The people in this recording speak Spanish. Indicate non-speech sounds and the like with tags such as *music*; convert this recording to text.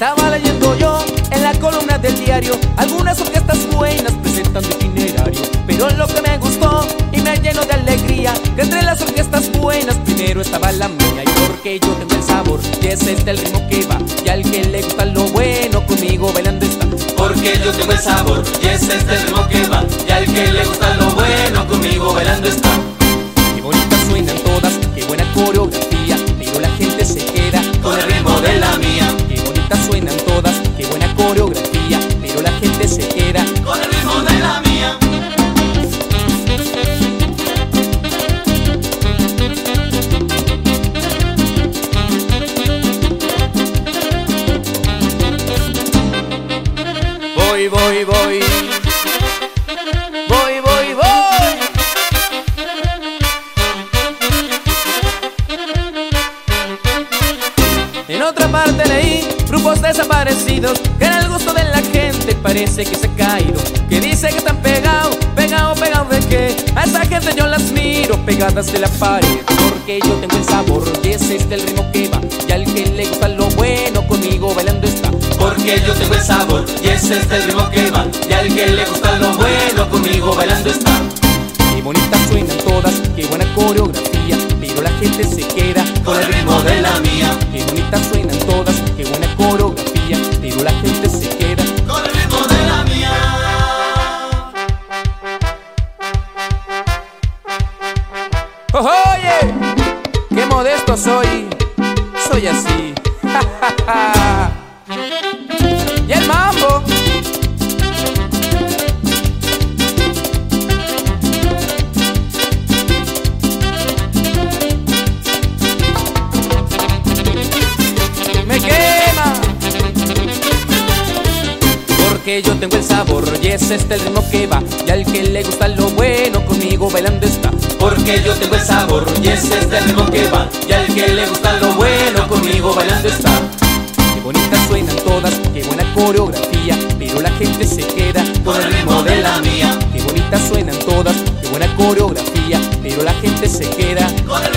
Estaba leyendo yo en la columna del diario Algunas orquestas buenas presentan su itinerario Pero lo que me gustó y me llenó de alegría Que entre las orquestas buenas primero estaba la mía Y porque yo tengo el sabor y es este el ritmo que va Y al que le gusta lo bueno conmigo bailando está. Porque yo tengo el sabor y es este el ritmo que va Y al que le gusta Voy, voy, voy. Voy, voy, voy. En otra parte leí grupos desaparecidos que en el gusto de la gente parece que se ha caído. Que dice que están pegados, pegados, pegados de qué. A esa gente yo las miro pegadas de la pared. Porque yo tengo el sabor y ese es el ritmo que va. Y al que le gusta lo bueno conmigo bailando está. Porque yo tengo el sabor, y es este el ritmo que va. Y al que le gusta lo bueno, conmigo bailando está. Qué bonitas suenan todas, qué buena coreografía, pero la gente se queda Con el ritmo de la mía, Qué bonitas suenan todas, qué buena coreografía, pero la gente se queda. con el ritmo de la mía. ¡Oye! ¡Qué modesto soy! Soy así. *laughs* Porque yo tengo el sabor y es este el ritmo que va Y al que le gusta lo bueno conmigo bailando está Porque yo tengo el sabor, y es este el ritmo que va. Y al que le gusta lo bueno, conmigo bailando está. Qué bonitas suenan todas, qué buena coreografía, pero la gente se queda Con el ritmo de la mía, Qué bonitas suenan todas, qué buena coreografía, pero la gente se queda con el